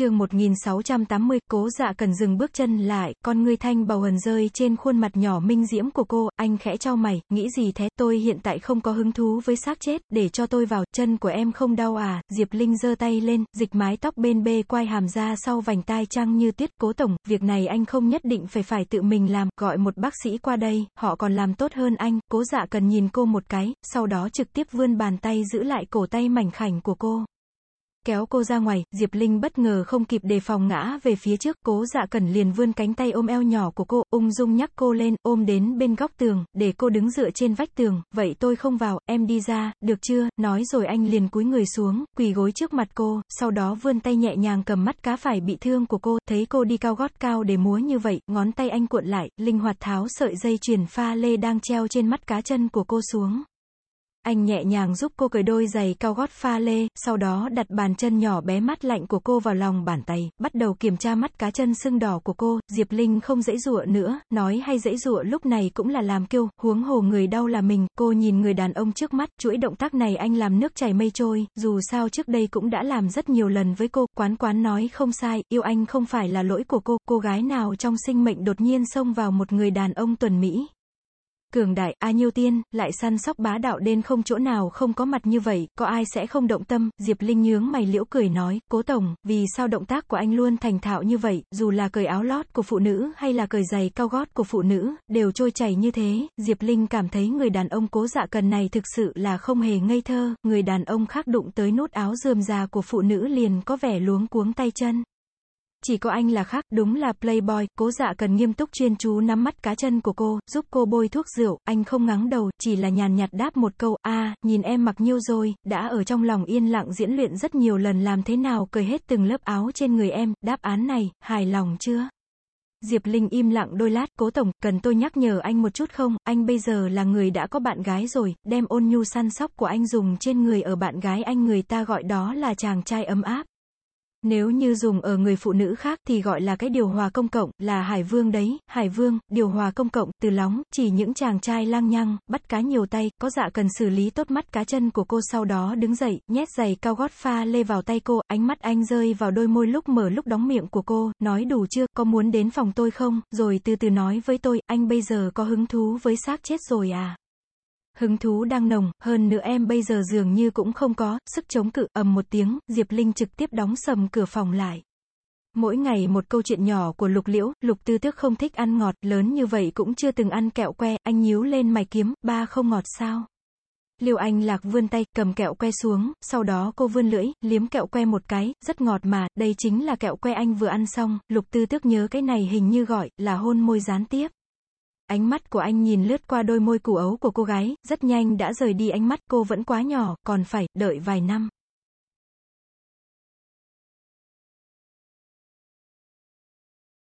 chương 1680, cố dạ cần dừng bước chân lại, con ngươi thanh bầu hần rơi trên khuôn mặt nhỏ minh diễm của cô, anh khẽ cho mày, nghĩ gì thế, tôi hiện tại không có hứng thú với xác chết, để cho tôi vào, chân của em không đau à, Diệp Linh giơ tay lên, dịch mái tóc bên bê quai hàm ra sau vành tai trăng như tuyết, cố tổng, việc này anh không nhất định phải phải tự mình làm, gọi một bác sĩ qua đây, họ còn làm tốt hơn anh, cố dạ cần nhìn cô một cái, sau đó trực tiếp vươn bàn tay giữ lại cổ tay mảnh khảnh của cô kéo cô ra ngoài, Diệp Linh bất ngờ không kịp đề phòng ngã về phía trước, cố dạ cẩn liền vươn cánh tay ôm eo nhỏ của cô, ung dung nhắc cô lên, ôm đến bên góc tường, để cô đứng dựa trên vách tường, vậy tôi không vào, em đi ra, được chưa, nói rồi anh liền cúi người xuống, quỳ gối trước mặt cô, sau đó vươn tay nhẹ nhàng cầm mắt cá phải bị thương của cô, thấy cô đi cao gót cao để múa như vậy, ngón tay anh cuộn lại, linh hoạt tháo sợi dây chuyền pha lê đang treo trên mắt cá chân của cô xuống. Anh nhẹ nhàng giúp cô cởi đôi giày cao gót pha lê, sau đó đặt bàn chân nhỏ bé mát lạnh của cô vào lòng bàn tay, bắt đầu kiểm tra mắt cá chân sưng đỏ của cô, Diệp Linh không dãy dụa nữa, nói hay dãy dụa lúc này cũng là làm kêu, huống hồ người đau là mình, cô nhìn người đàn ông trước mắt, chuỗi động tác này anh làm nước chảy mây trôi, dù sao trước đây cũng đã làm rất nhiều lần với cô, quán quán nói không sai, yêu anh không phải là lỗi của cô, cô gái nào trong sinh mệnh đột nhiên xông vào một người đàn ông tuần Mỹ, cường đại, a nhiêu tiên, lại săn sóc bá đạo đến không chỗ nào không có mặt như vậy, có ai sẽ không động tâm, Diệp Linh nhướng mày liễu cười nói, cố tổng, vì sao động tác của anh luôn thành thạo như vậy, dù là cởi áo lót của phụ nữ hay là cởi giày cao gót của phụ nữ, đều trôi chảy như thế, Diệp Linh cảm thấy người đàn ông cố dạ cần này thực sự là không hề ngây thơ, người đàn ông khác đụng tới nút áo dườm già của phụ nữ liền có vẻ luống cuống tay chân. Chỉ có anh là khác, đúng là playboy, cố dạ cần nghiêm túc chuyên chú nắm mắt cá chân của cô, giúp cô bôi thuốc rượu, anh không ngắng đầu, chỉ là nhàn nhạt đáp một câu, a nhìn em mặc nhiêu rồi, đã ở trong lòng yên lặng diễn luyện rất nhiều lần làm thế nào cởi hết từng lớp áo trên người em, đáp án này, hài lòng chưa? Diệp Linh im lặng đôi lát, cố tổng, cần tôi nhắc nhở anh một chút không, anh bây giờ là người đã có bạn gái rồi, đem ôn nhu săn sóc của anh dùng trên người ở bạn gái anh người ta gọi đó là chàng trai ấm áp. Nếu như dùng ở người phụ nữ khác thì gọi là cái điều hòa công cộng, là hải vương đấy, hải vương, điều hòa công cộng, từ lóng, chỉ những chàng trai lang nhăng, bắt cá nhiều tay, có dạ cần xử lý tốt mắt cá chân của cô sau đó đứng dậy, nhét giày cao gót pha lê vào tay cô, ánh mắt anh rơi vào đôi môi lúc mở lúc đóng miệng của cô, nói đủ chưa, có muốn đến phòng tôi không, rồi từ từ nói với tôi, anh bây giờ có hứng thú với xác chết rồi à. Hứng thú đang nồng, hơn nữa em bây giờ dường như cũng không có, sức chống cự, ầm một tiếng, Diệp Linh trực tiếp đóng sầm cửa phòng lại. Mỗi ngày một câu chuyện nhỏ của Lục Liễu, Lục Tư Tước không thích ăn ngọt, lớn như vậy cũng chưa từng ăn kẹo que, anh nhíu lên mày kiếm, ba không ngọt sao? Liêu Anh Lạc vươn tay, cầm kẹo que xuống, sau đó cô vươn lưỡi, liếm kẹo que một cái, rất ngọt mà, đây chính là kẹo que anh vừa ăn xong, Lục Tư Tước nhớ cái này hình như gọi, là hôn môi gián tiếp. Ánh mắt của anh nhìn lướt qua đôi môi củ ấu của cô gái, rất nhanh đã rời đi ánh mắt cô vẫn quá nhỏ, còn phải, đợi vài năm.